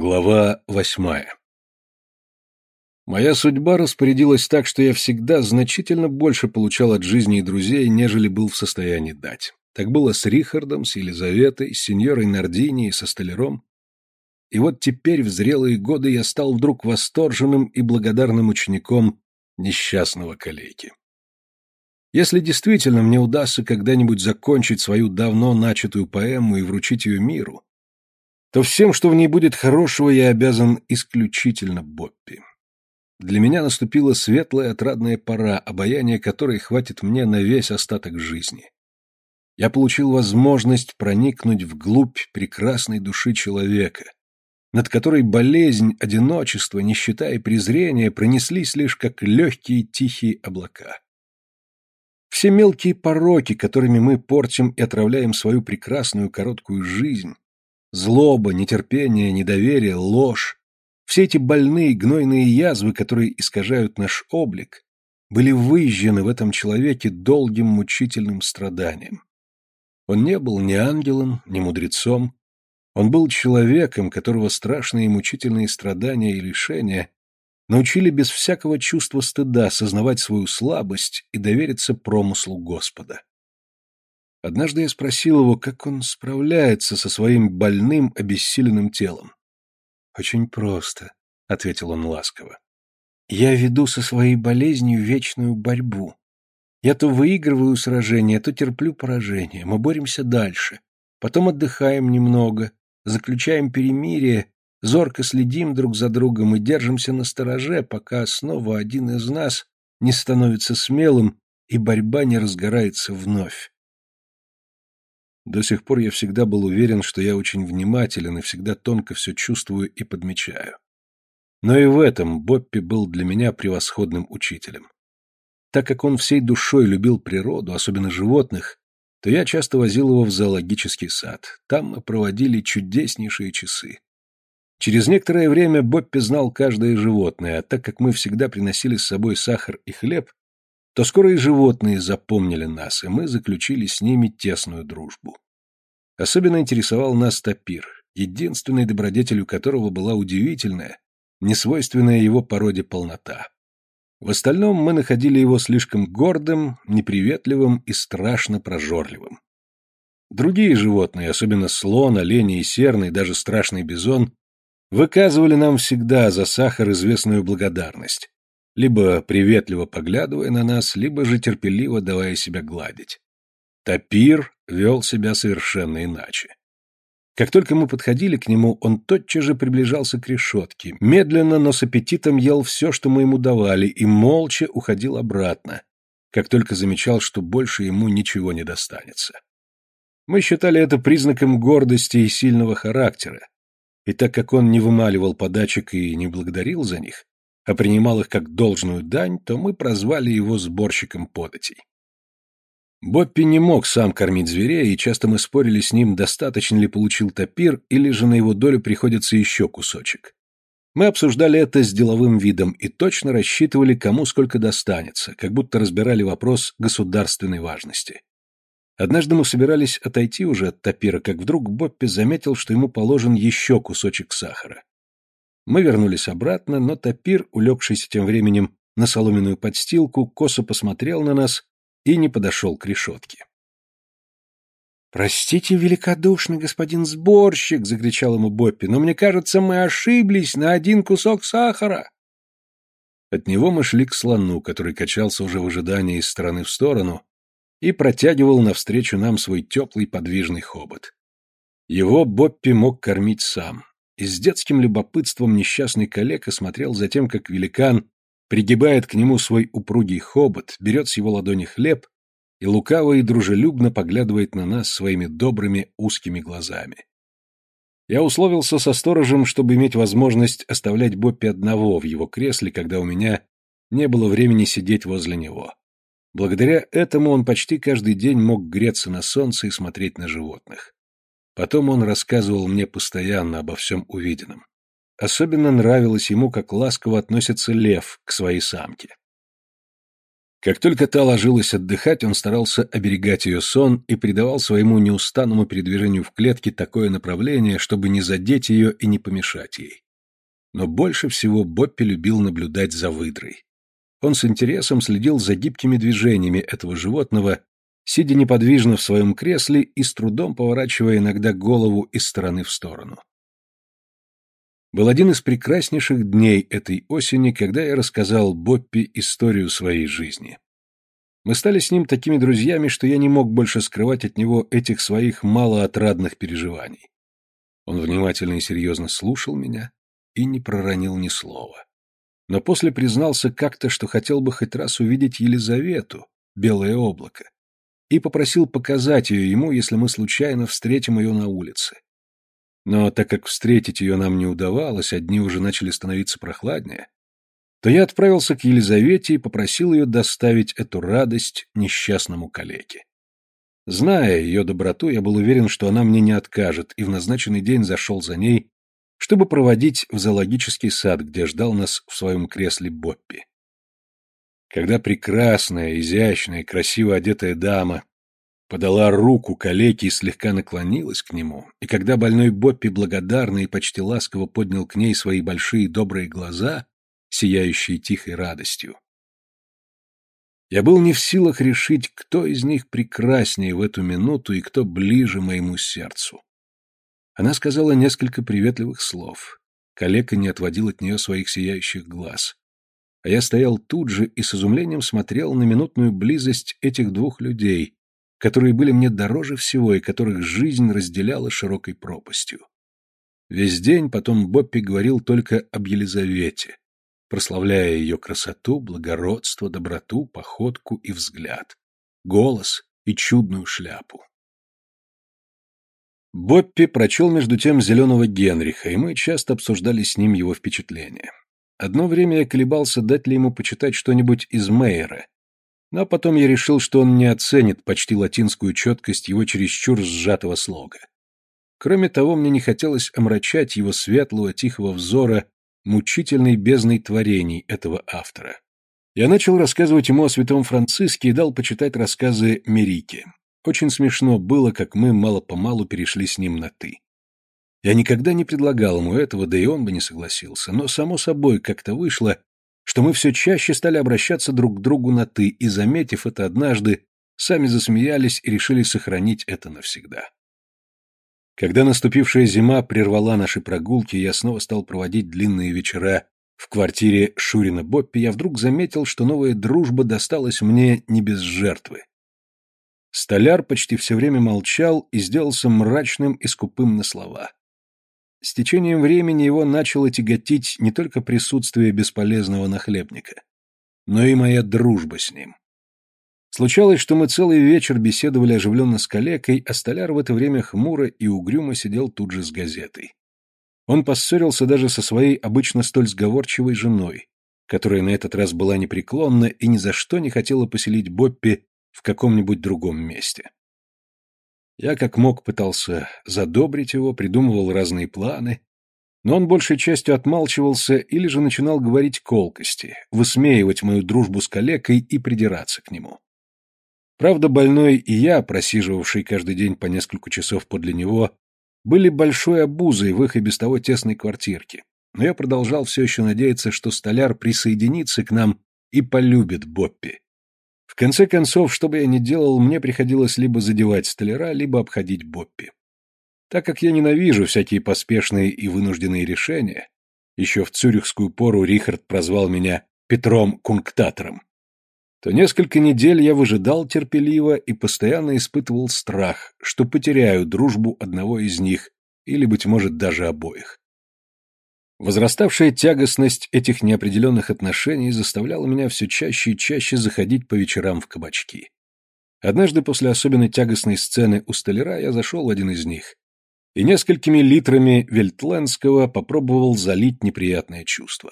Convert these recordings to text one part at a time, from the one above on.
Глава восьмая Моя судьба распорядилась так, что я всегда значительно больше получал от жизни и друзей, нежели был в состоянии дать. Так было с Рихардом, с Елизаветой, с сеньорой Нардини и со столяром. И вот теперь, в зрелые годы, я стал вдруг восторженным и благодарным учеником несчастного калеки. Если действительно мне удастся когда-нибудь закончить свою давно начатую поэму и вручить ее миру, то всем, что в ней будет хорошего, я обязан исключительно Боппи. Для меня наступила светлая отрадная пора, обаяние которой хватит мне на весь остаток жизни. Я получил возможность проникнуть вглубь прекрасной души человека, над которой болезнь, одиночество, нищета и презрение пронеслись лишь как легкие тихие облака. Все мелкие пороки, которыми мы портим и отравляем свою прекрасную короткую жизнь, Злоба, нетерпение, недоверие, ложь, все эти больные гнойные язвы, которые искажают наш облик, были выжжены в этом человеке долгим мучительным страданием. Он не был ни ангелом, ни мудрецом, он был человеком, которого страшные и мучительные страдания и лишения научили без всякого чувства стыда сознавать свою слабость и довериться промыслу Господа. Однажды я спросил его, как он справляется со своим больным, обессиленным телом. «Очень просто», — ответил он ласково. «Я веду со своей болезнью вечную борьбу. Я то выигрываю сражение, то терплю поражение. Мы боремся дальше. Потом отдыхаем немного, заключаем перемирие, зорко следим друг за другом и держимся на стороже, пока снова один из нас не становится смелым и борьба не разгорается вновь. До сих пор я всегда был уверен, что я очень внимателен и всегда тонко все чувствую и подмечаю. Но и в этом Боппи был для меня превосходным учителем. Так как он всей душой любил природу, особенно животных, то я часто возил его в зоологический сад. Там мы проводили чудеснейшие часы. Через некоторое время Боппи знал каждое животное, а так как мы всегда приносили с собой сахар и хлеб, то скоро и животные запомнили нас, и мы заключили с ними тесную дружбу. Особенно интересовал нас тапир, единственной добродетелью которого была удивительная, несвойственная его породе полнота. В остальном мы находили его слишком гордым, неприветливым и страшно прожорливым. Другие животные, особенно слон, олень и серный, даже страшный бизон, выказывали нам всегда за сахар известную благодарность, либо приветливо поглядывая на нас, либо же терпеливо давая себя гладить. Тапир вел себя совершенно иначе. Как только мы подходили к нему, он тотчас же приближался к решетке, медленно, но с аппетитом ел все, что мы ему давали, и молча уходил обратно, как только замечал, что больше ему ничего не достанется. Мы считали это признаком гордости и сильного характера, и так как он не вымаливал подачек и не благодарил за них, а принимал их как должную дань, то мы прозвали его сборщиком податей. Боппи не мог сам кормить зверей, и часто мы спорили с ним, достаточно ли получил топир, или же на его долю приходится еще кусочек. Мы обсуждали это с деловым видом и точно рассчитывали, кому сколько достанется, как будто разбирали вопрос государственной важности. Однажды мы собирались отойти уже от топира, как вдруг Боппи заметил, что ему положен еще кусочек сахара. Мы вернулись обратно, но Тапир, улегшийся тем временем на соломенную подстилку, косо посмотрел на нас и не подошел к решетке. «Простите великодушный господин сборщик!» — закричал ему Боппи. «Но мне кажется, мы ошиблись на один кусок сахара!» От него мы шли к слону, который качался уже в ожидании из стороны в сторону и протягивал навстречу нам свой теплый подвижный хобот. Его Боппи мог кормить сам и с детским любопытством несчастный коллега смотрел за тем, как великан пригибает к нему свой упругий хобот, берет с его ладони хлеб и лукаво и дружелюбно поглядывает на нас своими добрыми узкими глазами. Я условился со сторожем, чтобы иметь возможность оставлять Боппи одного в его кресле, когда у меня не было времени сидеть возле него. Благодаря этому он почти каждый день мог греться на солнце и смотреть на животных. Потом он рассказывал мне постоянно обо всем увиденном. Особенно нравилось ему, как ласково относится лев к своей самке. Как только та ложилась отдыхать, он старался оберегать ее сон и придавал своему неустанному передвижению в клетке такое направление, чтобы не задеть ее и не помешать ей. Но больше всего Боппи любил наблюдать за выдрой. Он с интересом следил за гибкими движениями этого животного, сидя неподвижно в своем кресле и с трудом поворачивая иногда голову из стороны в сторону. Был один из прекраснейших дней этой осени, когда я рассказал Боппи историю своей жизни. Мы стали с ним такими друзьями, что я не мог больше скрывать от него этих своих малоотрадных переживаний. Он внимательно и серьезно слушал меня и не проронил ни слова. Но после признался как-то, что хотел бы хоть раз увидеть Елизавету, белое облако, и попросил показать ее ему, если мы случайно встретим ее на улице. Но так как встретить ее нам не удавалось, а дни уже начали становиться прохладнее, то я отправился к Елизавете и попросил ее доставить эту радость несчастному калеке. Зная ее доброту, я был уверен, что она мне не откажет, и в назначенный день зашел за ней, чтобы проводить в зоологический сад, где ждал нас в своем кресле Боппи. Когда прекрасная, изящная, красиво одетая дама подала руку калеке и слегка наклонилась к нему, и когда больной Боппи благодарно и почти ласково поднял к ней свои большие добрые глаза, сияющие тихой радостью, я был не в силах решить, кто из них прекраснее в эту минуту и кто ближе моему сердцу. Она сказала несколько приветливых слов. Калека не отводил от нее своих сияющих глаз. А я стоял тут же и с изумлением смотрел на минутную близость этих двух людей, которые были мне дороже всего и которых жизнь разделяла широкой пропастью. Весь день потом Боппи говорил только об Елизавете, прославляя ее красоту, благородство, доброту, походку и взгляд, голос и чудную шляпу. Боппи прочел между тем «Зеленого Генриха», и мы часто обсуждали с ним его впечатления. Одно время я колебался, дать ли ему почитать что-нибудь из Мейера, но потом я решил, что он не оценит почти латинскую четкость его чересчур сжатого слога. Кроме того, мне не хотелось омрачать его светлого, тихого взора мучительной бездной творений этого автора. Я начал рассказывать ему о святом Франциске и дал почитать рассказы Мерики. Очень смешно было, как мы мало-помалу перешли с ним на «ты». Я никогда не предлагал ему этого, да и он бы не согласился, но, само собой, как-то вышло, что мы все чаще стали обращаться друг к другу на «ты», и, заметив это однажды, сами засмеялись и решили сохранить это навсегда. Когда наступившая зима прервала наши прогулки, я снова стал проводить длинные вечера в квартире Шурина Боппи, я вдруг заметил, что новая дружба досталась мне не без жертвы. Столяр почти все время молчал и сделался мрачным и скупым на слова. С течением времени его начало тяготить не только присутствие бесполезного нахлебника, но и моя дружба с ним. Случалось, что мы целый вечер беседовали оживленно с калекой, а столяр в это время хмуро и угрюмо сидел тут же с газетой. Он поссорился даже со своей обычно столь сговорчивой женой, которая на этот раз была непреклонна и ни за что не хотела поселить Боппи в каком-нибудь другом месте. Я как мог пытался задобрить его, придумывал разные планы, но он большей частью отмалчивался или же начинал говорить колкости, высмеивать мою дружбу с калекой и придираться к нему. Правда, больной и я, просиживавший каждый день по несколько часов подле него, были большой обузой в их и без того тесной квартирке, но я продолжал все еще надеяться, что столяр присоединится к нам и полюбит Боппи, в конце концов, что бы я ни делал, мне приходилось либо задевать столяра, либо обходить Боппи. Так как я ненавижу всякие поспешные и вынужденные решения, еще в цюрихскую пору Рихард прозвал меня Петром Кунктатором, то несколько недель я выжидал терпеливо и постоянно испытывал страх, что потеряю дружбу одного из них или, быть может, даже обоих. Возраставшая тягостность этих неопределенных отношений заставляла меня все чаще и чаще заходить по вечерам в кабачки. Однажды после особенно тягостной сцены у столяра я зашел в один из них и несколькими литрами вельтлендского попробовал залить неприятное чувство.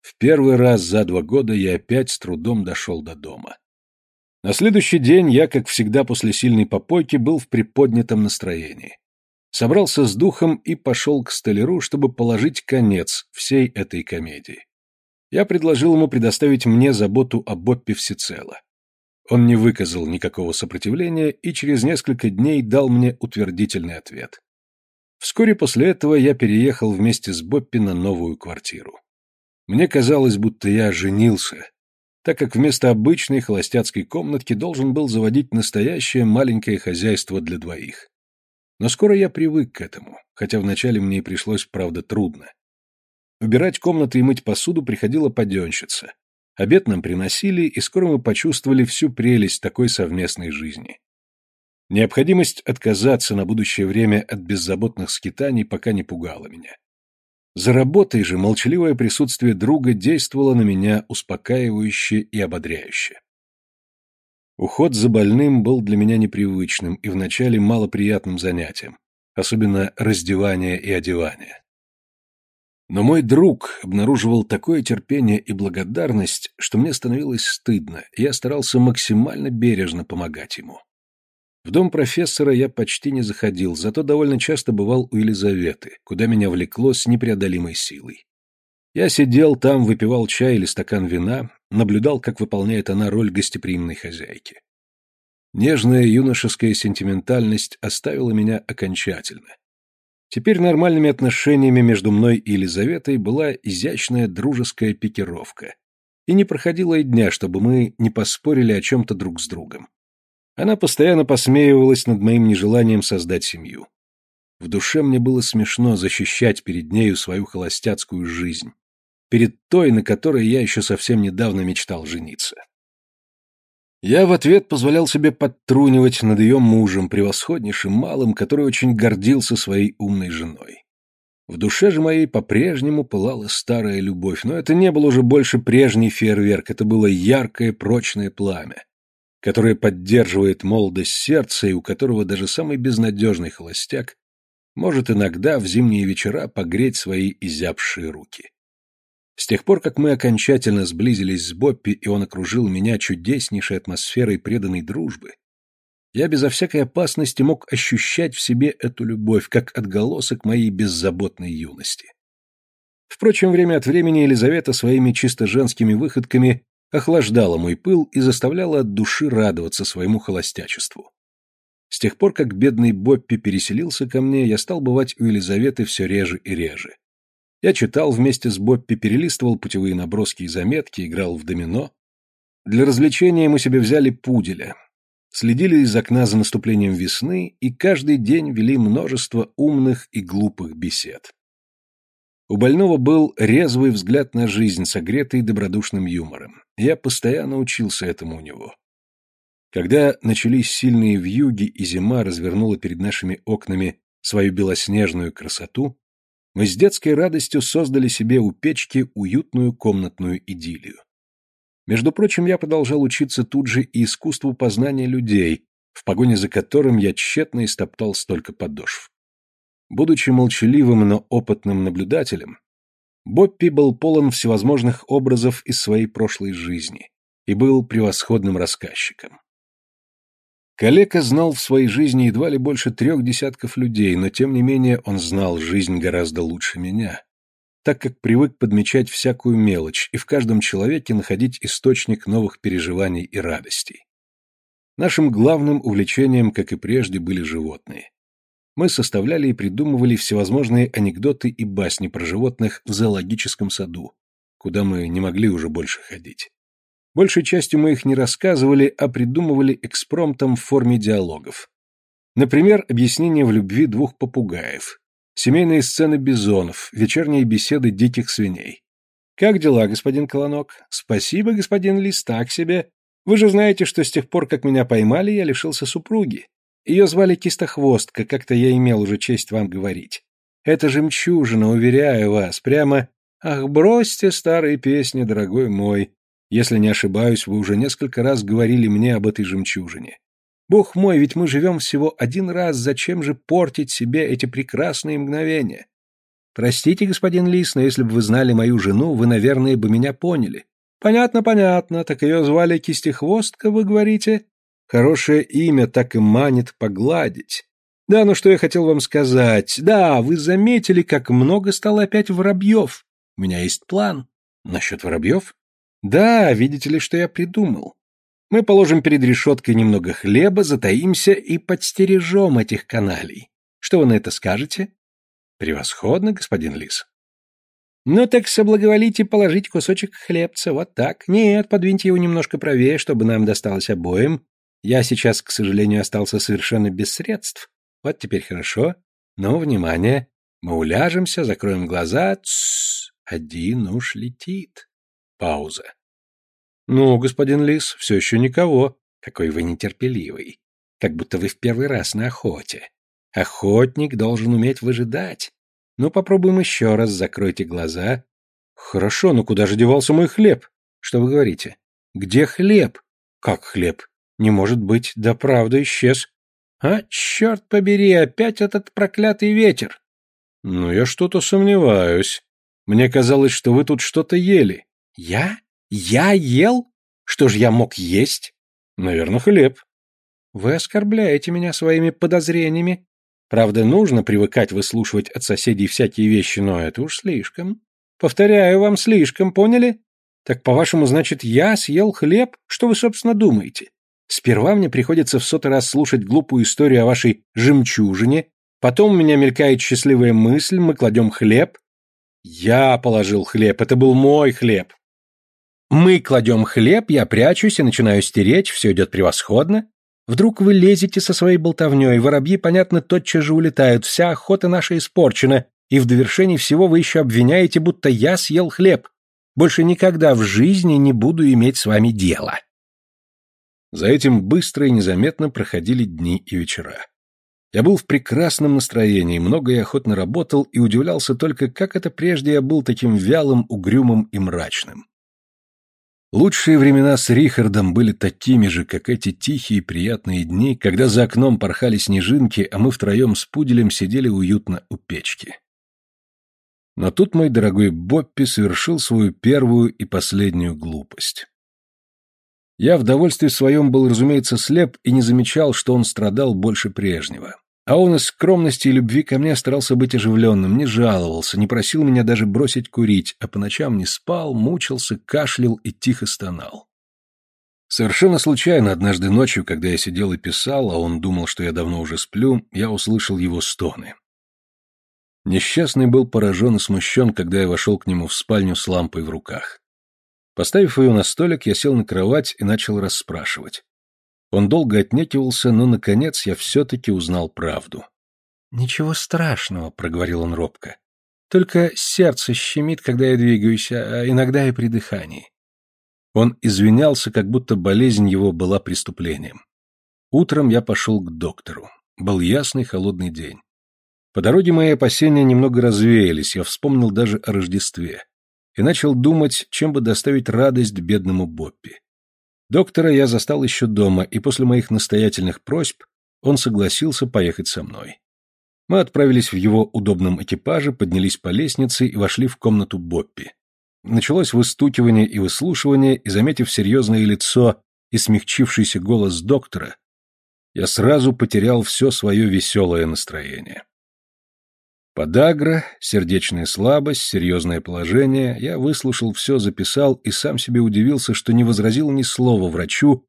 В первый раз за два года я опять с трудом дошел до дома. На следующий день я, как всегда после сильной попойки, был в приподнятом настроении собрался с духом и пошел к столяру, чтобы положить конец всей этой комедии. Я предложил ему предоставить мне заботу о Боппе всецело. Он не выказал никакого сопротивления и через несколько дней дал мне утвердительный ответ. Вскоре после этого я переехал вместе с Боппи на новую квартиру. Мне казалось, будто я женился, так как вместо обычной холостяцкой комнатки должен был заводить настоящее маленькое хозяйство для двоих. Но скоро я привык к этому, хотя вначале мне и пришлось, правда, трудно. Убирать комнаты и мыть посуду приходила паденщица. Обед нам приносили, и скоро мы почувствовали всю прелесть такой совместной жизни. Необходимость отказаться на будущее время от беззаботных скитаний пока не пугала меня. За работой же молчаливое присутствие друга действовало на меня успокаивающе и ободряюще. Уход за больным был для меня непривычным и вначале малоприятным занятием, особенно раздевание и одевание. Но мой друг обнаруживал такое терпение и благодарность, что мне становилось стыдно, и я старался максимально бережно помогать ему. В дом профессора я почти не заходил, зато довольно часто бывал у Елизаветы, куда меня влекло с непреодолимой силой. Я сидел там, выпивал чай или стакан вина, наблюдал, как выполняет она роль гостеприимной хозяйки. Нежная юношеская сентиментальность оставила меня окончательно. Теперь нормальными отношениями между мной и Елизаветой была изящная дружеская пикировка. И не проходило и дня, чтобы мы не поспорили о чем-то друг с другом. Она постоянно посмеивалась над моим нежеланием создать семью. В душе мне было смешно защищать перед нею свою холостяцкую жизнь, перед той, на которой я еще совсем недавно мечтал жениться. Я в ответ позволял себе подтрунивать над ее мужем, превосходнейшим малым, который очень гордился своей умной женой. В душе же моей по-прежнему пылала старая любовь, но это не был уже больше прежний фейерверк, это было яркое прочное пламя, которое поддерживает молодость сердца и у которого даже самый безнадежный холостяк может иногда в зимние вечера погреть свои изябшие руки. С тех пор, как мы окончательно сблизились с Боппи, и он окружил меня чудеснейшей атмосферой преданной дружбы, я безо всякой опасности мог ощущать в себе эту любовь, как отголосок моей беззаботной юности. Впрочем, время от времени Елизавета своими чисто женскими выходками охлаждала мой пыл и заставляла от души радоваться своему холостячеству. С тех пор, как бедный Боппи переселился ко мне, я стал бывать у Елизаветы все реже и реже. Я читал вместе с Боппи, перелистывал путевые наброски и заметки, играл в домино. Для развлечения мы себе взяли пуделя. Следили из окна за наступлением весны и каждый день вели множество умных и глупых бесед. У больного был резвый взгляд на жизнь, согретый добродушным юмором. Я постоянно учился этому у него. Когда начались сильные вьюги и зима развернула перед нашими окнами свою белоснежную красоту, мы с детской радостью создали себе у печки уютную комнатную идиллию. Между прочим, я продолжал учиться тут же и искусству познания людей, в погоне за которым я тщетно истоптал столько подошв. Будучи молчаливым, но опытным наблюдателем, Боппи был полон всевозможных образов из своей прошлой жизни и был превосходным рассказчиком. Калека знал в своей жизни едва ли больше трех десятков людей, но тем не менее он знал жизнь гораздо лучше меня, так как привык подмечать всякую мелочь и в каждом человеке находить источник новых переживаний и радостей. Нашим главным увлечением, как и прежде, были животные мы составляли и придумывали всевозможные анекдоты и басни про животных в зоологическом саду, куда мы не могли уже больше ходить. Большей частью мы их не рассказывали, а придумывали экспромтом в форме диалогов. Например, объяснение в любви двух попугаев, семейные сцены бизонов, вечерние беседы диких свиней. «Как дела, господин Колонок?» «Спасибо, господин Лис, так себе. Вы же знаете, что с тех пор, как меня поймали, я лишился супруги. Ее звали Кистохвостка, как-то я имел уже честь вам говорить. Это жемчужина, уверяю вас, прямо... Ах, бросьте старые песни, дорогой мой. Если не ошибаюсь, вы уже несколько раз говорили мне об этой жемчужине. Бог мой, ведь мы живем всего один раз, зачем же портить себе эти прекрасные мгновения? Простите, господин Лис, но если бы вы знали мою жену, вы, наверное, бы меня поняли. Понятно, понятно, так ее звали Кистехвостка, вы говорите? Хорошее имя так и манит погладить. Да, ну что я хотел вам сказать. Да, вы заметили, как много стало опять воробьев. У меня есть план. Насчет воробьев? Да, видите ли, что я придумал. Мы положим перед решеткой немного хлеба, затаимся и подстережем этих каналей. Что вы на это скажете? Превосходно, господин Лис. Ну так соблаговолите положить кусочек хлебца, вот так. Нет, подвиньте его немножко правее, чтобы нам досталось обоим. Я сейчас, к сожалению, остался совершенно без средств. Вот теперь хорошо. Но, внимание, мы уляжемся, закроем глаза. Тссс, один уж летит. Пауза. Ну, господин Лис, все еще никого. Какой вы нетерпеливый. Как будто вы в первый раз на охоте. Охотник должен уметь выжидать. Ну, попробуем еще раз, закройте глаза. Хорошо, но куда же девался мой хлеб? Что вы говорите? Где хлеб? Как хлеб? Не может быть, да правда исчез. А, черт побери, опять этот проклятый ветер. Ну, я что-то сомневаюсь. Мне казалось, что вы тут что-то ели. Я? Я ел? Что ж я мог есть? Наверное, хлеб. Вы оскорбляете меня своими подозрениями. Правда, нужно привыкать выслушивать от соседей всякие вещи, но это уж слишком. Повторяю вам, слишком, поняли? Так, по-вашему, значит, я съел хлеб? Что вы, собственно, думаете? Сперва мне приходится в сотый раз слушать глупую историю о вашей жемчужине, потом у меня мелькает счастливая мысль, мы кладем хлеб. Я положил хлеб, это был мой хлеб. Мы кладем хлеб, я прячусь и начинаю стеречь, все идет превосходно. Вдруг вы лезете со своей болтовней, воробьи, понятно, тотчас же улетают, вся охота наша испорчена, и в довершении всего вы еще обвиняете, будто я съел хлеб. Больше никогда в жизни не буду иметь с вами дела. За этим быстро и незаметно проходили дни и вечера. Я был в прекрасном настроении, много и охотно работал и удивлялся только, как это прежде я был таким вялым, угрюмым и мрачным. Лучшие времена с Рихардом были такими же, как эти тихие приятные дни, когда за окном порхали снежинки, а мы втроем с пуделем сидели уютно у печки. Но тут мой дорогой Боппи совершил свою первую и последнюю глупость. Я в довольстве своем был, разумеется, слеп и не замечал, что он страдал больше прежнего. А он из скромности и любви ко мне старался быть оживленным, не жаловался, не просил меня даже бросить курить, а по ночам не спал, мучился, кашлял и тихо стонал. Совершенно случайно однажды ночью, когда я сидел и писал, а он думал, что я давно уже сплю, я услышал его стоны. Несчастный был поражен и смущен, когда я вошел к нему в спальню с лампой в руках. Поставив ее на столик, я сел на кровать и начал расспрашивать. Он долго отнекивался, но, наконец, я все-таки узнал правду. «Ничего страшного», — проговорил он робко. «Только сердце щемит, когда я двигаюсь, а иногда и при дыхании». Он извинялся, как будто болезнь его была преступлением. Утром я пошел к доктору. Был ясный холодный день. По дороге мои опасения немного развеялись, я вспомнил даже о Рождестве и начал думать, чем бы доставить радость бедному Боппи. Доктора я застал еще дома, и после моих настоятельных просьб он согласился поехать со мной. Мы отправились в его удобном экипаже, поднялись по лестнице и вошли в комнату Боппи. Началось выстукивание и выслушивание, и, заметив серьезное лицо и смягчившийся голос доктора, я сразу потерял все свое веселое настроение. Подагра, сердечная слабость, серьезное положение. Я выслушал все, записал и сам себе удивился, что не возразил ни слова врачу,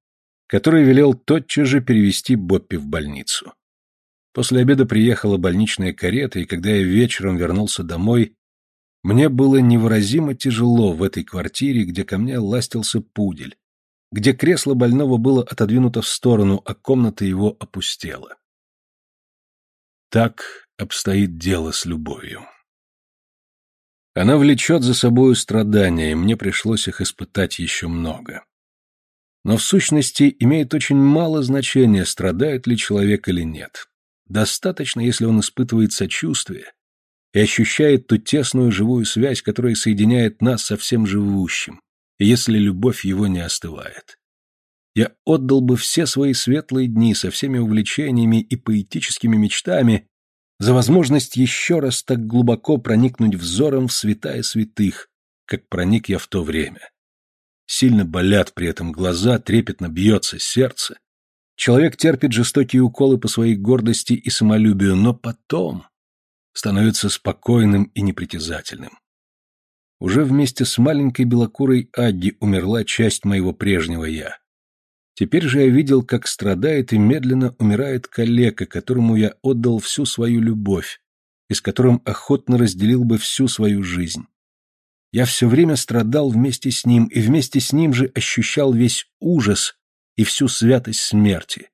который велел тотчас же перевести Боппи в больницу. После обеда приехала больничная карета, и когда я вечером вернулся домой, мне было невыразимо тяжело в этой квартире, где ко мне ластился пудель, где кресло больного было отодвинуто в сторону, а комната его опустела. Так обстоит дело с любовью. Она влечет за собою страдания, и мне пришлось их испытать еще много. Но в сущности имеет очень мало значения, страдает ли человек или нет. Достаточно, если он испытывает сочувствие и ощущает ту тесную живую связь, которая соединяет нас со всем живущим, если любовь его не остывает. Я отдал бы все свои светлые дни со всеми увлечениями и поэтическими мечтами за возможность еще раз так глубоко проникнуть взором в святая святых, как проник я в то время. Сильно болят при этом глаза, трепетно бьется сердце. Человек терпит жестокие уколы по своей гордости и самолюбию, но потом становится спокойным и непритязательным. Уже вместе с маленькой белокурой Адди умерла часть моего прежнего «я». Теперь же я видел, как страдает и медленно умирает калека, которому я отдал всю свою любовь, и с которым охотно разделил бы всю свою жизнь. Я все время страдал вместе с ним, и вместе с ним же ощущал весь ужас и всю святость смерти.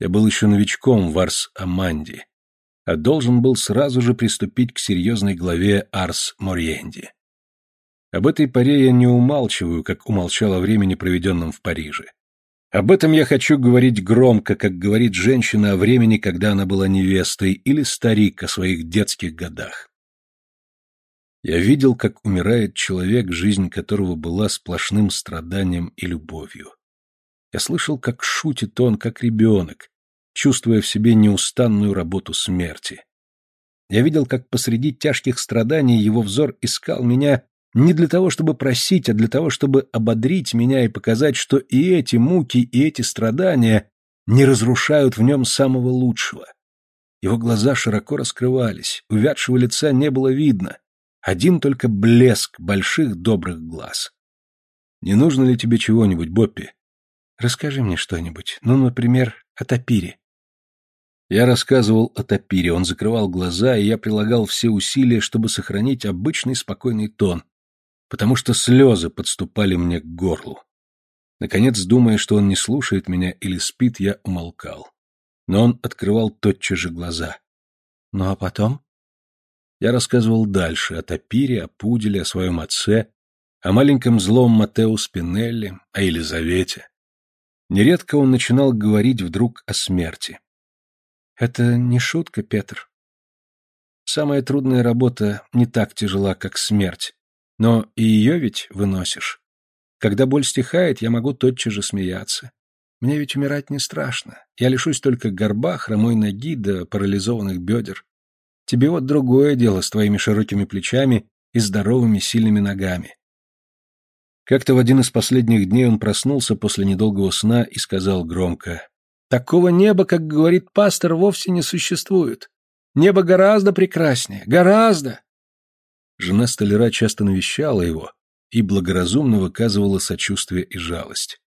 Я был еще новичком в Арс-Аманди, а должен был сразу же приступить к серьезной главе Арс-Морьенди. Об этой поре я не умалчиваю, как умолчал о времени, проведенном в Париже. Об этом я хочу говорить громко, как говорит женщина о времени, когда она была невестой, или старик о своих детских годах. Я видел, как умирает человек, жизнь которого была сплошным страданием и любовью. Я слышал, как шутит он, как ребенок, чувствуя в себе неустанную работу смерти. Я видел, как посреди тяжких страданий его взор искал меня не для того, чтобы просить, а для того, чтобы ободрить меня и показать, что и эти муки, и эти страдания не разрушают в нем самого лучшего. Его глаза широко раскрывались, увядшего лица не было видно, один только блеск больших добрых глаз. «Не нужно ли тебе чего-нибудь, Боппи?» «Расскажи мне что-нибудь, ну, например, о Тапире». Я рассказывал о Тапире, он закрывал глаза, и я прилагал все усилия, чтобы сохранить обычный спокойный тон, потому что слезы подступали мне к горлу. Наконец, думая, что он не слушает меня или спит, я умолкал. Но он открывал тотчас же глаза. «Ну а потом?» Я рассказывал дальше о Тапире, о Пуделе, о своем отце, о маленьком злом Матео Спинелли, о Елизавете. Нередко он начинал говорить вдруг о смерти. «Это не шутка, Петр. Самая трудная работа не так тяжела, как смерть. Но и ее ведь выносишь. Когда боль стихает, я могу тотчас же смеяться. Мне ведь умирать не страшно. Я лишусь только горба, хромой ноги да парализованных бедер. Тебе вот другое дело с твоими широкими плечами и здоровыми сильными ногами. Как-то в один из последних дней он проснулся после недолгого сна и сказал громко, «Такого неба, как говорит пастор, вовсе не существует. Небо гораздо прекраснее, гораздо. Жена столяра часто навещала его и благоразумно выказывала сочувствие и жалость.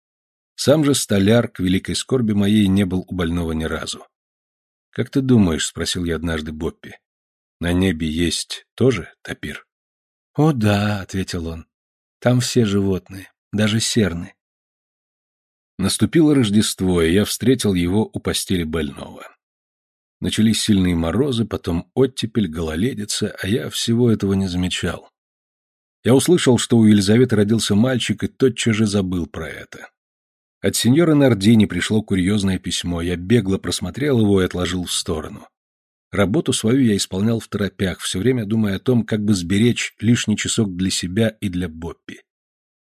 Сам же столяр, к великой скорби моей, не был у больного ни разу. «Как ты думаешь?» — спросил я однажды Боппи. «На небе есть тоже тапир?» «О да», — ответил он. «Там все животные, даже серны». Наступило Рождество, и я встретил его у постели больного. Начались сильные морозы, потом оттепель, гололедица, а я всего этого не замечал. Я услышал, что у Елизаветы родился мальчик, и тотчас же забыл про это. От сеньора Нардини пришло курьезное письмо, я бегло просмотрел его и отложил в сторону. Работу свою я исполнял в торопях, все время думая о том, как бы сберечь лишний часок для себя и для Боппи.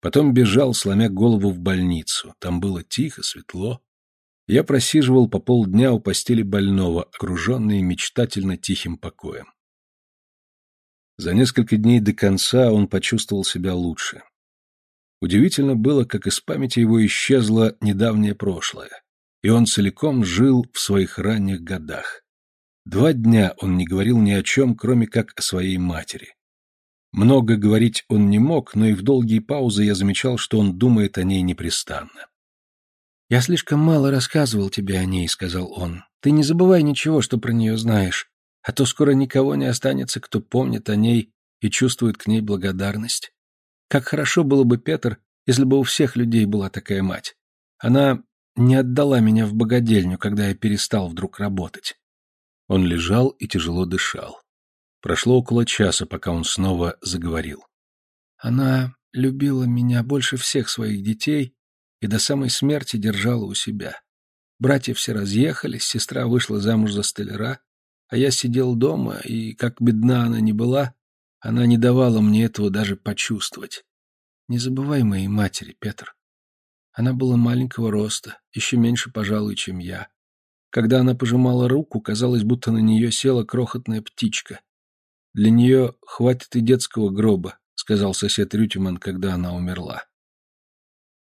Потом бежал, сломя голову в больницу. Там было тихо, светло. Я просиживал по полдня у постели больного, окруженный мечтательно тихим покоем. За несколько дней до конца он почувствовал себя лучше. Удивительно было, как из памяти его исчезло недавнее прошлое, и он целиком жил в своих ранних годах. Два дня он не говорил ни о чем, кроме как о своей матери. Много говорить он не мог, но и в долгие паузы я замечал, что он думает о ней непрестанно. «Я слишком мало рассказывал тебе о ней», — сказал он. «Ты не забывай ничего, что про нее знаешь, а то скоро никого не останется, кто помнит о ней и чувствует к ней благодарность. Как хорошо было бы, Петр, если бы у всех людей была такая мать. Она не отдала меня в богадельню, когда я перестал вдруг работать». Он лежал и тяжело дышал. Прошло около часа, пока он снова заговорил. «Она любила меня больше всех своих детей», и до самой смерти держала у себя. Братья все разъехались, сестра вышла замуж за столяра, а я сидел дома, и, как бедна она не была, она не давала мне этого даже почувствовать. Не забывай моей матери, Петр. Она была маленького роста, еще меньше, пожалуй, чем я. Когда она пожимала руку, казалось, будто на нее села крохотная птичка. Для нее хватит и детского гроба, сказал сосед Рютиман, когда она умерла.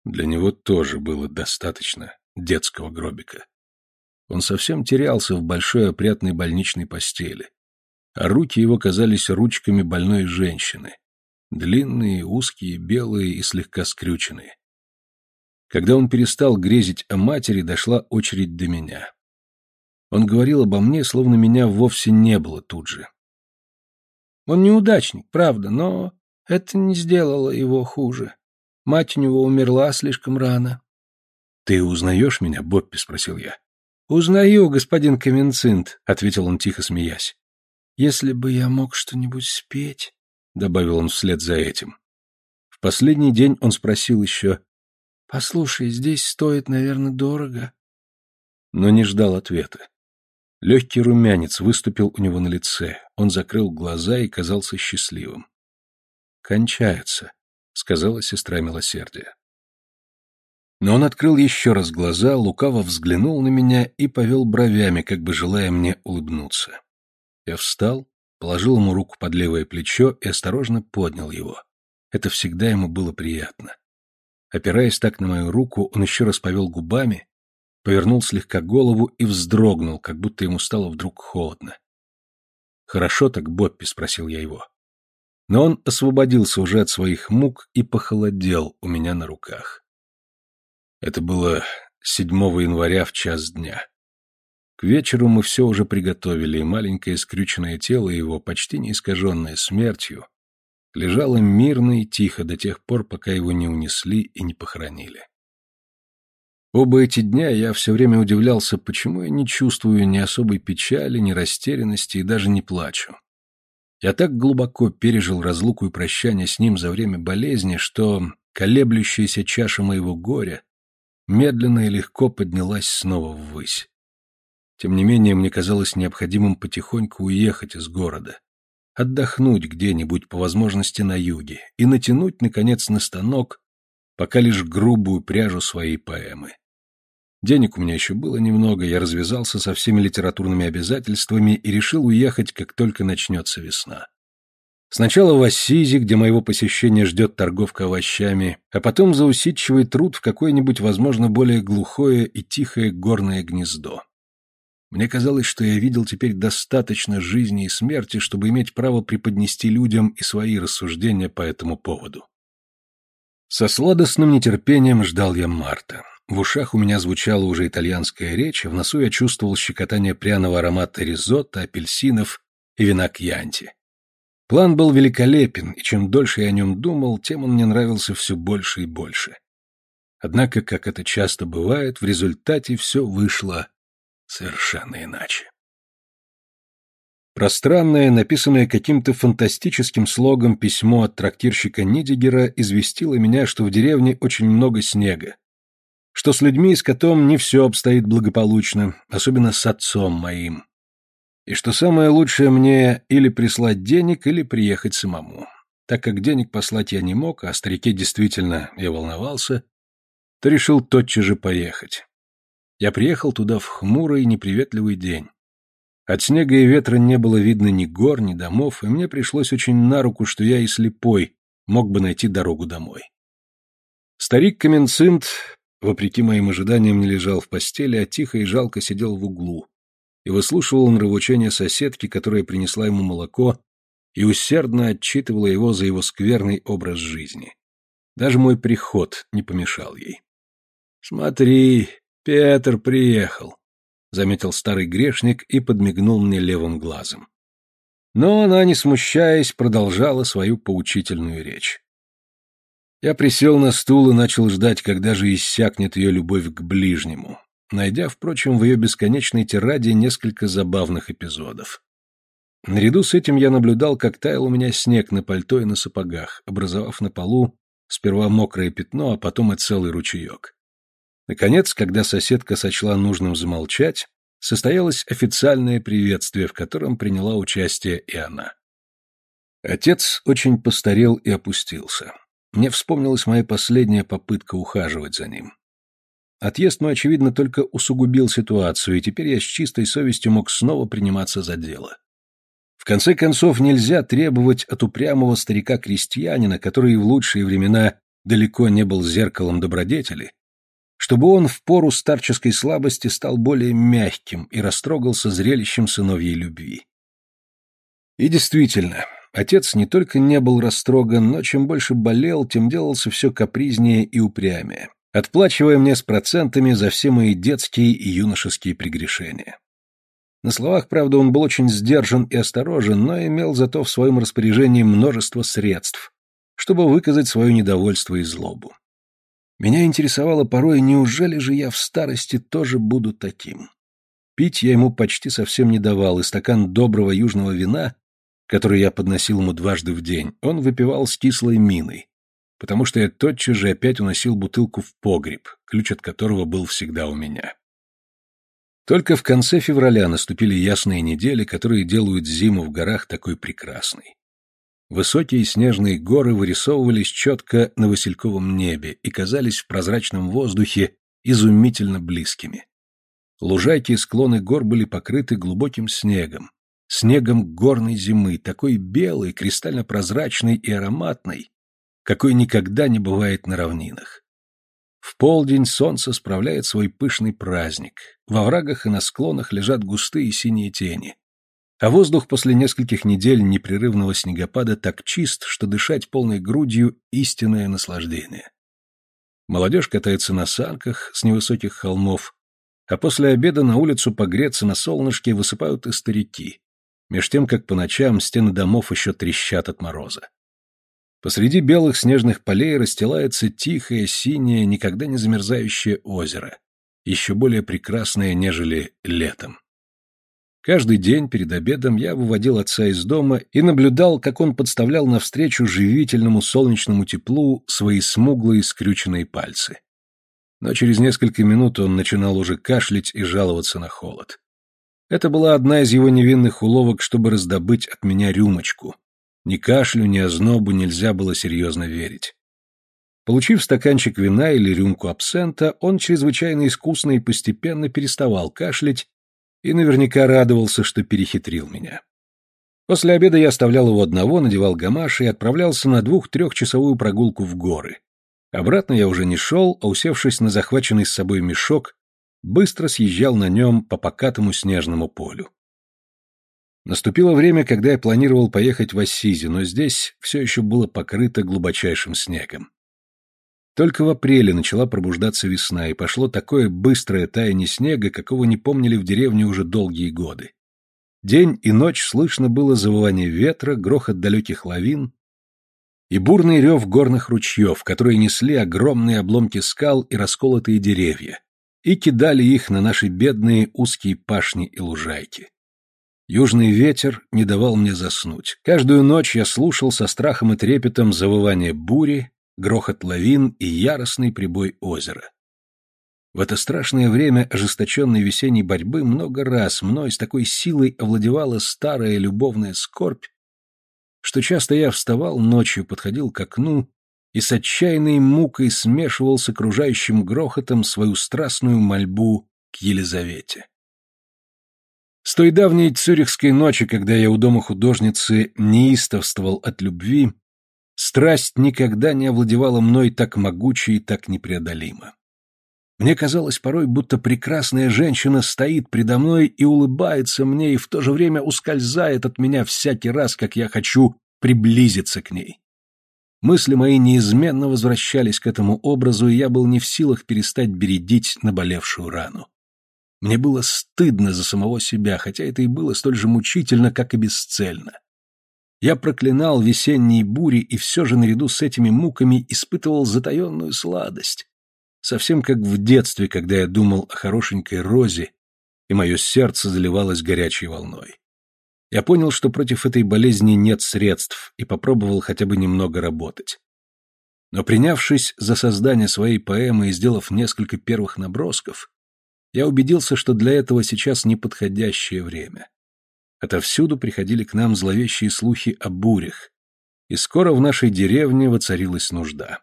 Для него тоже было достаточно детского гробика. Он совсем терялся в большой опрятной больничной постели, а руки его казались ручками больной женщины. Длинные, узкие, белые и слегка скрюченные. Когда он перестал грезить о матери, дошла очередь до меня. Он говорил обо мне, словно меня вовсе не было тут же. Он неудачник, правда, но это не сделало его хуже. Мать у него умерла слишком рано. — Ты узнаешь меня, Боппи? — спросил я. — Узнаю, господин Каменцинт, — ответил он, тихо смеясь. — Если бы я мог что-нибудь спеть, — добавил он вслед за этим. В последний день он спросил еще, — Послушай, здесь стоит, наверное, дорого. Но не ждал ответа. Легкий румянец выступил у него на лице, он закрыл глаза и казался счастливым. «Кончается», — сказала сестра милосердия. Но он открыл еще раз глаза, лукаво взглянул на меня и повел бровями, как бы желая мне улыбнуться. Я встал, положил ему руку под левое плечо и осторожно поднял его. Это всегда ему было приятно. Опираясь так на мою руку, он еще раз повел губами, повернул слегка голову и вздрогнул, как будто ему стало вдруг холодно. «Хорошо так, Боппи?» — спросил я его. Но он освободился уже от своих мук и похолодел у меня на руках. Это было 7 января в час дня. К вечеру мы все уже приготовили, и маленькое скрюченное тело его, почти не искаженное смертью, лежало мирно и тихо до тех пор, пока его не унесли и не похоронили. Оба эти дня я все время удивлялся, почему я не чувствую ни особой печали, ни растерянности и даже не плачу. Я так глубоко пережил разлуку и прощание с ним за время болезни, что колеблющаяся чаша моего горя медленно и легко поднялась снова ввысь. Тем не менее, мне казалось необходимым потихоньку уехать из города, отдохнуть где-нибудь по возможности на юге и натянуть, наконец, на станок пока лишь грубую пряжу своей поэмы. Денег у меня еще было немного, я развязался со всеми литературными обязательствами и решил уехать, как только начнется весна. Сначала в Ассизи, где моего посещения ждет торговка овощами, а потом за усидчивый труд в какое-нибудь, возможно, более глухое и тихое горное гнездо. Мне казалось, что я видел теперь достаточно жизни и смерти, чтобы иметь право преподнести людям и свои рассуждения по этому поводу. Со сладостным нетерпением ждал я марта. В ушах у меня звучала уже итальянская речь, в носу я чувствовал щекотание пряного аромата ризотто, апельсинов и вина кьянти. План был великолепен, и чем дольше я о нем думал, тем он мне нравился все больше и больше. Однако, как это часто бывает, в результате все вышло совершенно иначе. Пространное, написанное каким-то фантастическим слогом письмо от трактирщика Нидигера известило меня, что в деревне очень много снега, что с людьми и с котом не все обстоит благополучно, особенно с отцом моим, и что самое лучшее мне или прислать денег, или приехать самому. Так как денег послать я не мог, а старике действительно я волновался, то решил тотчас же поехать. Я приехал туда в хмурый, неприветливый день. От снега и ветра не было видно ни гор, ни домов, и мне пришлось очень на руку, что я и слепой мог бы найти дорогу домой. Старик Каменцинт, вопреки моим ожиданиям, не лежал в постели, а тихо и жалко сидел в углу и выслушивал нравоучение соседки, которая принесла ему молоко и усердно отчитывала его за его скверный образ жизни. Даже мой приход не помешал ей. «Смотри, Петр приехал», — заметил старый грешник и подмигнул мне левым глазом. Но она, не смущаясь, продолжала свою поучительную речь. Я присел на стул и начал ждать, когда же иссякнет ее любовь к ближнему, найдя, впрочем, в ее бесконечной тираде несколько забавных эпизодов. Наряду с этим я наблюдал, как таял у меня снег на пальто и на сапогах, образовав на полу сперва мокрое пятно, а потом и целый ручеек. Наконец, когда соседка сочла нужным замолчать, состоялось официальное приветствие, в котором приняла участие и она. Отец очень постарел и опустился. Мне вспомнилась моя последняя попытка ухаживать за ним. Отъезд мой, очевидно, только усугубил ситуацию, и теперь я с чистой совестью мог снова приниматься за дело. В конце концов, нельзя требовать от упрямого старика-крестьянина, который в лучшие времена далеко не был зеркалом добродетели, чтобы он в пору старческой слабости стал более мягким и растрогался зрелищем сыновьей любви. И действительно, Отец не только не был растроган, но чем больше болел, тем делался все капризнее и упрямее, отплачивая мне с процентами за все мои детские и юношеские прегрешения. На словах, правда, он был очень сдержан и осторожен, но имел зато в своем распоряжении множество средств, чтобы выказать свое недовольство и злобу. Меня интересовало порой, неужели же я в старости тоже буду таким? Пить я ему почти совсем не давал, и стакан доброго южного вина, который я подносил ему дважды в день, он выпивал с кислой миной, потому что я тотчас же опять уносил бутылку в погреб, ключ от которого был всегда у меня. Только в конце февраля наступили ясные недели, которые делают зиму в горах такой прекрасной. Высокие снежные горы вырисовывались четко на васильковом небе и казались в прозрачном воздухе изумительно близкими. Лужайки и склоны гор были покрыты глубоким снегом, снегом горной зимы, такой белый, кристально-прозрачный и ароматный, какой никогда не бывает на равнинах. В полдень солнце справляет свой пышный праздник, во врагах и на склонах лежат густые синие тени, а воздух после нескольких недель непрерывного снегопада так чист, что дышать полной грудью — истинное наслаждение. Молодежь катается на санках с невысоких холмов, а после обеда на улицу погреться на солнышке высыпают и старики, меж тем, как по ночам стены домов еще трещат от мороза. Посреди белых снежных полей расстилается тихое, синее, никогда не замерзающее озеро, еще более прекрасное, нежели летом. Каждый день перед обедом я выводил отца из дома и наблюдал, как он подставлял навстречу живительному солнечному теплу свои смуглые скрюченные пальцы. Но через несколько минут он начинал уже кашлять и жаловаться на холод. Это была одна из его невинных уловок, чтобы раздобыть от меня рюмочку. Ни кашлю, ни ознобу нельзя было серьезно верить. Получив стаканчик вина или рюмку абсента, он чрезвычайно искусно и постепенно переставал кашлять и наверняка радовался, что перехитрил меня. После обеда я оставлял его одного, надевал гамаш и отправлялся на двух-трехчасовую прогулку в горы. Обратно я уже не шел, а усевшись на захваченный с собой мешок, быстро съезжал на нем по покатому снежному полю. Наступило время, когда я планировал поехать в Ассизи, но здесь все еще было покрыто глубочайшим снегом. Только в апреле начала пробуждаться весна, и пошло такое быстрое таяние снега, какого не помнили в деревне уже долгие годы. День и ночь слышно было завывание ветра, грохот далеких лавин и бурный рев горных ручьев, которые несли огромные обломки скал и расколотые деревья, и кидали их на наши бедные узкие пашни и лужайки. Южный ветер не давал мне заснуть. Каждую ночь я слушал со страхом и трепетом завывание бури, грохот лавин и яростный прибой озера. В это страшное время ожесточенной весенней борьбы много раз мной с такой силой овладевала старая любовная скорбь, что часто я вставал ночью, подходил к окну и с отчаянной мукой смешивал с окружающим грохотом свою страстную мольбу к Елизавете. С той давней цюрихской ночи, когда я у дома художницы неистовствовал от любви, Страсть никогда не овладевала мной так могуче и так непреодолимо. Мне казалось порой, будто прекрасная женщина стоит предо мной и улыбается мне, и в то же время ускользает от меня всякий раз, как я хочу приблизиться к ней. Мысли мои неизменно возвращались к этому образу, и я был не в силах перестать бередить наболевшую рану. Мне было стыдно за самого себя, хотя это и было столь же мучительно, как и бесцельно. Я проклинал весенние бури и все же наряду с этими муками испытывал затаенную сладость. Совсем как в детстве, когда я думал о хорошенькой розе, и мое сердце заливалось горячей волной. Я понял, что против этой болезни нет средств, и попробовал хотя бы немного работать. Но принявшись за создание своей поэмы и сделав несколько первых набросков, я убедился, что для этого сейчас неподходящее время. Отовсюду приходили к нам зловещие слухи о бурях, и скоро в нашей деревне воцарилась нужда.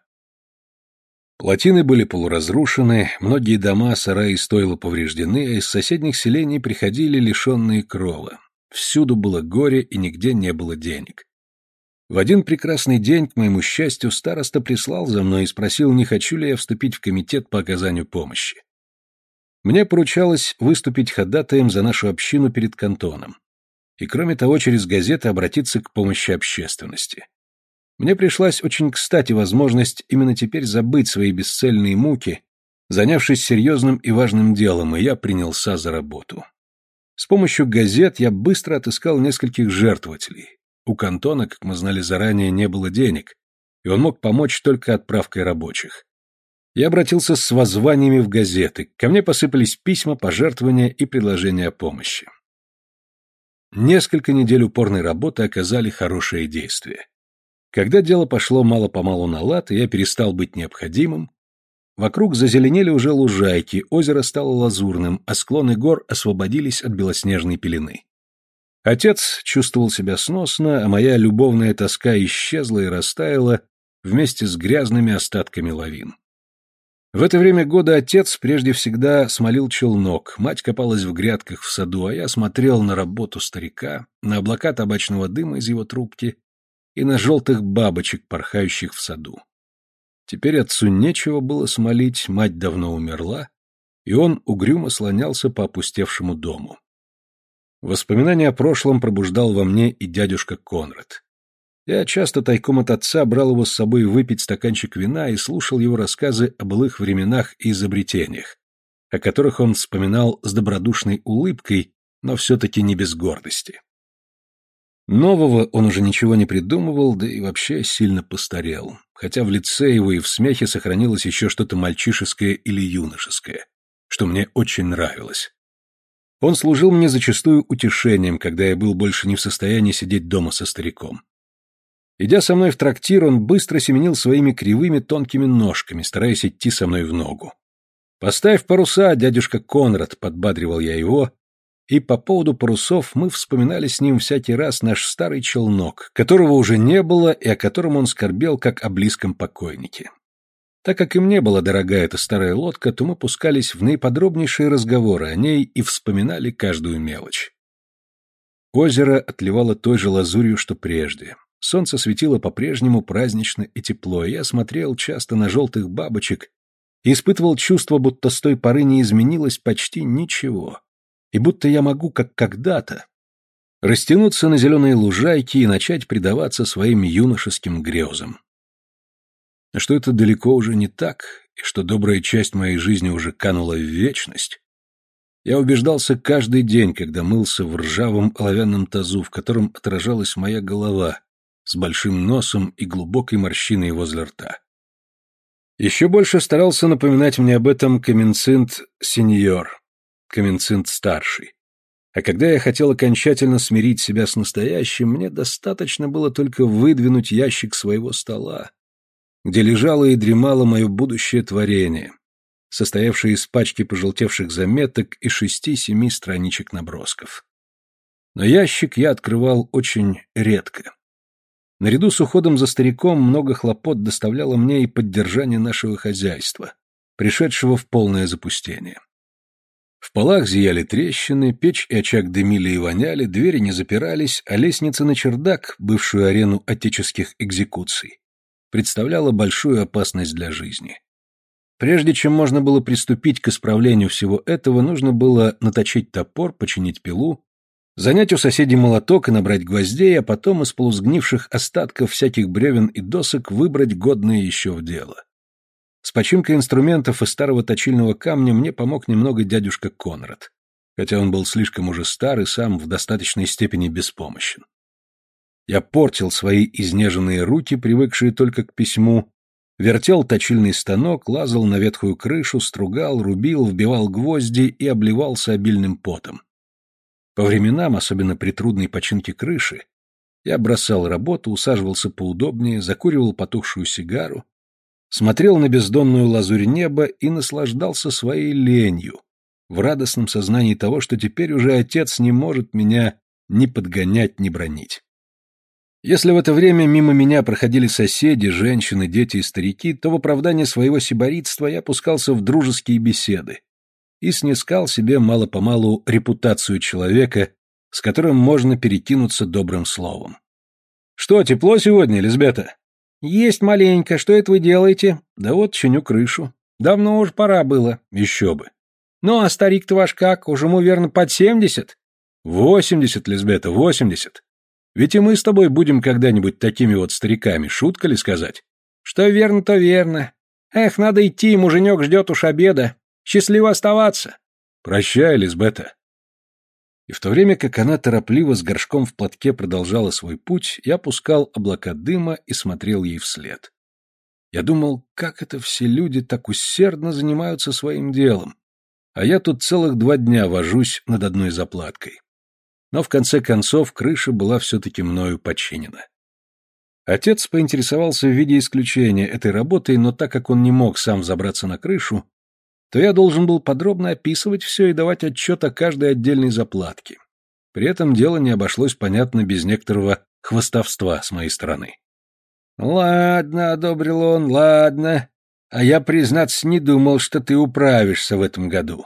Плотины были полуразрушены, многие дома, сараи и стойла повреждены, а из соседних селений приходили лишенные крова. Всюду было горе, и нигде не было денег. В один прекрасный день, к моему счастью, староста прислал за мной и спросил, не хочу ли я вступить в комитет по оказанию помощи. Мне поручалось выступить ходатаем за нашу общину перед кантоном и, кроме того, через газеты обратиться к помощи общественности. Мне пришлась очень кстати возможность именно теперь забыть свои бесцельные муки, занявшись серьезным и важным делом, и я принялся за работу. С помощью газет я быстро отыскал нескольких жертвователей. У кантона, как мы знали заранее, не было денег, и он мог помочь только отправкой рабочих. Я обратился с воззваниями в газеты, ко мне посыпались письма, пожертвования и предложения о помощи. Несколько недель упорной работы оказали хорошее действие. Когда дело пошло мало-помалу на лад, и я перестал быть необходимым, Вокруг зазеленели уже лужайки, озеро стало лазурным, а склоны гор освободились от белоснежной пелены. Отец чувствовал себя сносно, а моя любовная тоска исчезла и растаяла вместе с грязными остатками лавин. В это время года отец прежде всегда смолил челнок, мать копалась в грядках в саду, а я смотрел на работу старика, на облака табачного дыма из его трубки и на желтых бабочек, порхающих в саду. Теперь отцу нечего было смолить, мать давно умерла, и он угрюмо слонялся по опустевшему дому. Воспоминания о прошлом пробуждал во мне и дядюшка Конрад. Я часто тайком от отца брал его с собой выпить стаканчик вина и слушал его рассказы о былых временах и изобретениях, о которых он вспоминал с добродушной улыбкой, но все-таки не без гордости. Нового он уже ничего не придумывал, да и вообще сильно постарел, хотя в лице его и в смехе сохранилось еще что-то мальчишеское или юношеское, что мне очень нравилось. Он служил мне зачастую утешением, когда я был больше не в состоянии сидеть дома со стариком. Идя со мной в трактир, он быстро семенил своими кривыми тонкими ножками, стараясь идти со мной в ногу. «Поставь паруса, дядюшка Конрад», — подбадривал я его, и по поводу парусов мы вспоминали с ним всякий раз наш старый челнок, которого уже не было и о котором он скорбел как о близком покойнике. Так как им не была дорога эта старая лодка, то мы пускались в наиподробнейшие разговоры о ней и вспоминали каждую мелочь. Озеро отливало той же лазурью, что прежде. Солнце светило по-прежнему празднично и тепло, и я смотрел часто на желтых бабочек и испытывал чувство, будто с той поры не изменилось почти ничего и будто я могу, как когда-то, растянуться на зеленые лужайки и начать предаваться своим юношеским грезам. А что это далеко уже не так, и что добрая часть моей жизни уже канула в вечность, я убеждался каждый день, когда мылся в ржавом оловянном тазу, в котором отражалась моя голова с большим носом и глубокой морщиной возле рта. Еще больше старался напоминать мне об этом Каменцинт сеньор, Каменцинт-старший. А когда я хотел окончательно смирить себя с настоящим, мне достаточно было только выдвинуть ящик своего стола, где лежало и дремало мое будущее творение, состоявшее из пачки пожелтевших заметок и шести-семи страничек набросков. Но ящик я открывал очень редко. Наряду с уходом за стариком много хлопот доставляло мне и поддержание нашего хозяйства, пришедшего в полное запустение. В полах зияли трещины, печь и очаг дымили и воняли, двери не запирались, а лестница на чердак, бывшую арену отеческих экзекуций, представляла большую опасность для жизни. Прежде чем можно было приступить к исправлению всего этого, нужно было наточить топор, починить пилу, занять у соседей молоток и набрать гвоздей, а потом из полусгнивших остатков всяких бревен и досок выбрать годные еще в дело. С починкой инструментов и старого точильного камня мне помог немного дядюшка Конрад, хотя он был слишком уже стар и сам в достаточной степени беспомощен. Я портил свои изнеженные руки, привыкшие только к письму, вертел точильный станок, лазал на ветхую крышу, стругал, рубил, вбивал гвозди и обливался обильным потом. По временам, особенно при трудной починке крыши, я бросал работу, усаживался поудобнее, закуривал потухшую сигару, смотрел на бездонную лазурь неба и наслаждался своей ленью, в радостном сознании того, что теперь уже отец не может меня ни подгонять, ни бронить. Если в это время мимо меня проходили соседи, женщины, дети и старики, то в оправдание своего сиборитства я пускался в дружеские беседы и снискал себе мало-помалу репутацию человека, с которым можно перекинуться добрым словом. «Что, тепло сегодня, Лизбета?» «Есть маленько. Что это вы делаете?» «Да вот, чиню крышу. Давно уж пора было. Еще бы». «Ну, а старик-то ваш как? Уж ему, верно, под семьдесят?» Восемьдесят, Лизбета, восемьдесят. Ведь и мы с тобой будем когда-нибудь такими вот стариками, шутка ли сказать? Что верно, то верно. Эх, надо идти, муженек ждет уж обеда. Счастливо оставаться. Прощай, Лизбета. И в то время, как она торопливо с горшком в платке продолжала свой путь, я пускал облака дыма и смотрел ей вслед. Я думал, как это все люди так усердно занимаются своим делом, а я тут целых два дня вожусь над одной заплаткой. Но в конце концов крыша была все-таки мною починена. Отец поинтересовался в виде исключения этой работы, но так как он не мог сам забраться на крышу, то я должен был подробно описывать все и давать отчет о каждой отдельной заплатке. При этом дело не обошлось, понятно, без некоторого хвостовства с моей стороны. «Ладно», — одобрил он, — «ладно. А я, признаться, не думал, что ты управишься в этом году».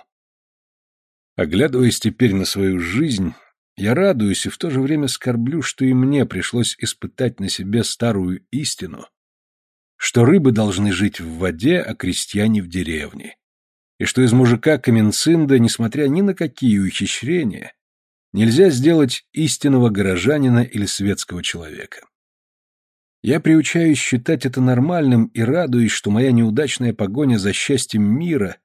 Оглядываясь теперь на свою жизнь, я радуюсь и в то же время скорблю, что и мне пришлось испытать на себе старую истину, что рыбы должны жить в воде, а крестьяне в деревне и что из мужика Каменцинда, несмотря ни на какие ухищрения, нельзя сделать истинного горожанина или светского человека. Я приучаюсь считать это нормальным и радуюсь, что моя неудачная погоня за счастьем мира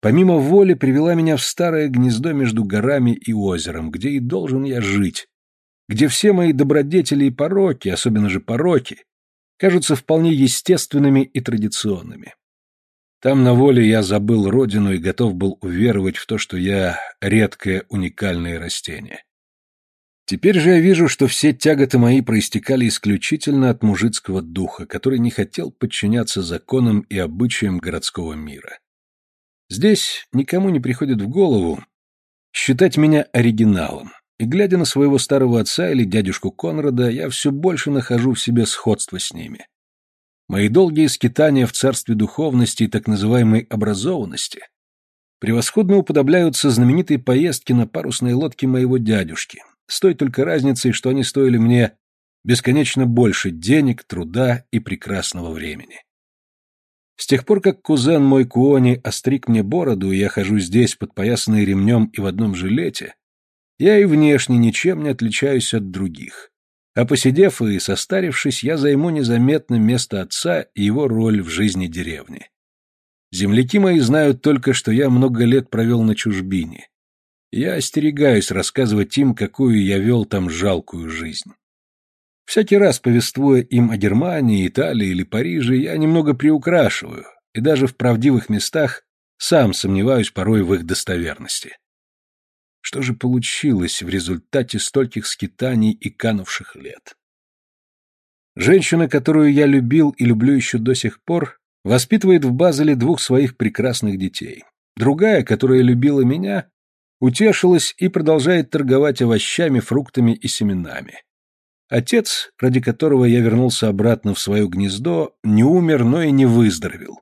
помимо воли привела меня в старое гнездо между горами и озером, где и должен я жить, где все мои добродетели и пороки, особенно же пороки, кажутся вполне естественными и традиционными. Там на воле я забыл родину и готов был уверовать в то, что я редкое уникальное растение. Теперь же я вижу, что все тяготы мои проистекали исключительно от мужицкого духа, который не хотел подчиняться законам и обычаям городского мира. Здесь никому не приходит в голову считать меня оригиналом, и, глядя на своего старого отца или дядюшку Конрада, я все больше нахожу в себе сходство с ними. Мои долгие скитания в царстве духовности и так называемой образованности превосходно уподобляются знаменитой поездке на парусной лодке моего дядюшки, с той только разницей, что они стоили мне бесконечно больше денег, труда и прекрасного времени. С тех пор, как кузен мой Куони остриг мне бороду, и я хожу здесь, подпоясанный ремнем и в одном жилете, я и внешне ничем не отличаюсь от других. А посидев и состарившись, я займу незаметно место отца и его роль в жизни деревни. Земляки мои знают только, что я много лет провел на чужбине. Я остерегаюсь рассказывать им, какую я вел там жалкую жизнь. Всякий раз, повествуя им о Германии, Италии или Париже, я немного приукрашиваю, и даже в правдивых местах сам сомневаюсь порой в их достоверности. Что же получилось в результате стольких скитаний и канувших лет? Женщина, которую я любил и люблю еще до сих пор, воспитывает в Базеле двух своих прекрасных детей. Другая, которая любила меня, утешилась и продолжает торговать овощами, фруктами и семенами. Отец, ради которого я вернулся обратно в свое гнездо, не умер, но и не выздоровел.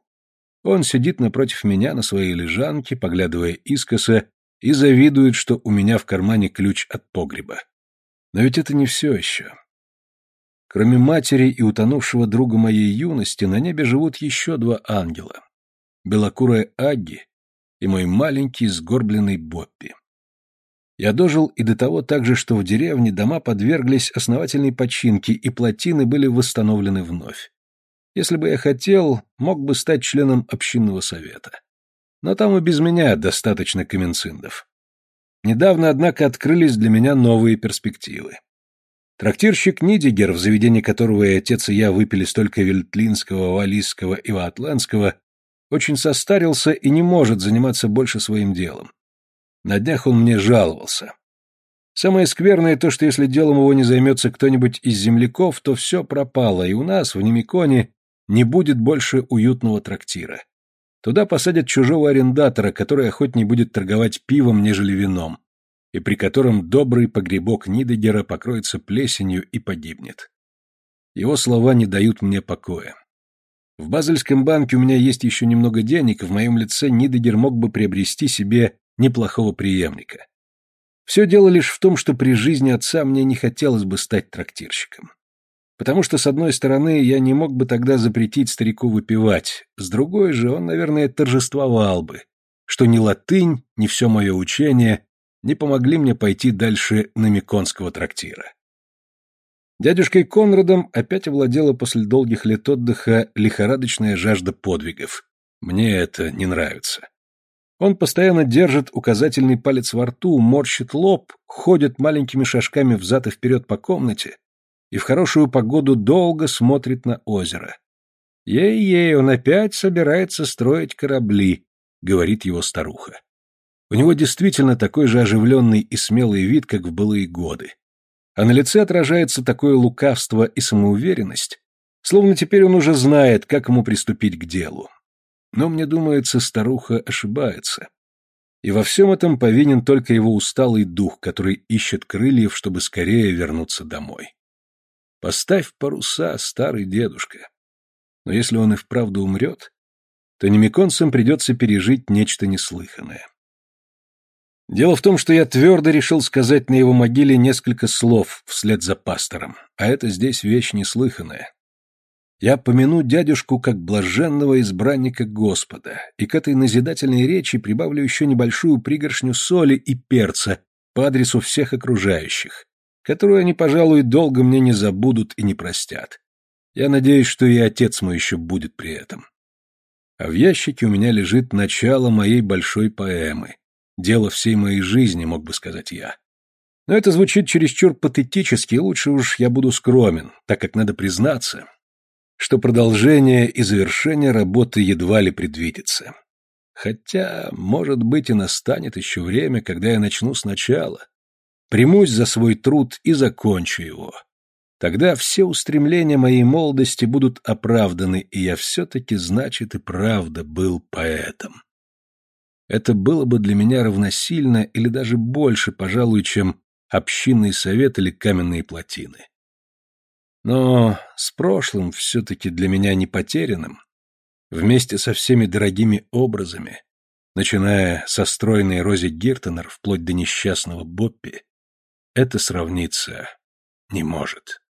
Он сидит напротив меня на своей лежанке, поглядывая искоса и завидует, что у меня в кармане ключ от погреба. Но ведь это не все еще. Кроме матери и утонувшего друга моей юности, на небе живут еще два ангела. Белокурая Агги и мой маленький сгорбленный Боппи. Я дожил и до того также, что в деревне дома подверглись основательной починке, и плотины были восстановлены вновь. Если бы я хотел, мог бы стать членом общинного совета. Но там и без меня достаточно каменциндов. Недавно, однако, открылись для меня новые перспективы. Трактирщик Нидигер, в заведении которого и отец и я выпили столько вельтлинского, валийского и ваатландского, очень состарился и не может заниматься больше своим делом. На днях он мне жаловался. Самое скверное то, что если делом его не займется кто-нибудь из земляков, то все пропало, и у нас, в Немиконе, не будет больше уютного трактира. Туда посадят чужого арендатора, который охотнее будет торговать пивом, нежели вином, и при котором добрый погребок Нидегера покроется плесенью и погибнет. Его слова не дают мне покоя. В Базельском банке у меня есть еще немного денег, и в моем лице Нидегер мог бы приобрести себе неплохого преемника. Все дело лишь в том, что при жизни отца мне не хотелось бы стать трактирщиком. Потому что, с одной стороны, я не мог бы тогда запретить старику выпивать, с другой же он, наверное, торжествовал бы, что ни латынь, ни все мое учение не помогли мне пойти дальше на Миконского трактира. Дядюшкой Конрадом опять овладела после долгих лет отдыха лихорадочная жажда подвигов. Мне это не нравится. Он постоянно держит указательный палец во рту, морщит лоб, ходит маленькими шажками взад и вперед по комнате и в хорошую погоду долго смотрит на озеро. «Ей-ей, он опять собирается строить корабли», — говорит его старуха. У него действительно такой же оживленный и смелый вид, как в былые годы. А на лице отражается такое лукавство и самоуверенность, словно теперь он уже знает, как ему приступить к делу. Но мне думается, старуха ошибается. И во всем этом повинен только его усталый дух, который ищет крыльев, чтобы скорее вернуться домой. Поставь паруса, старый дедушка. Но если он и вправду умрет, то немиконцам придется пережить нечто неслыханное. Дело в том, что я твердо решил сказать на его могиле несколько слов вслед за пастором, а это здесь вещь неслыханная. Я помяну дядюшку как блаженного избранника Господа, и к этой назидательной речи прибавлю еще небольшую пригоршню соли и перца по адресу всех окружающих, которую они, пожалуй, долго мне не забудут и не простят. Я надеюсь, что и отец мой еще будет при этом. А в ящике у меня лежит начало моей большой поэмы. Дело всей моей жизни, мог бы сказать я. Но это звучит чересчур патетически, лучше уж я буду скромен, так как надо признаться, что продолжение и завершение работы едва ли предвидится. Хотя, может быть, и настанет еще время, когда я начну сначала. Примусь за свой труд и закончу его. Тогда все устремления моей молодости будут оправданы, и я все-таки, значит, и правда был поэтом. Это было бы для меня равносильно или даже больше, пожалуй, чем общинный совет или каменные плотины. Но с прошлым все-таки для меня не потерянным, вместе со всеми дорогими образами, начиная со стройной Рози Гиртонер вплоть до несчастного Боппи, это сравниться не может.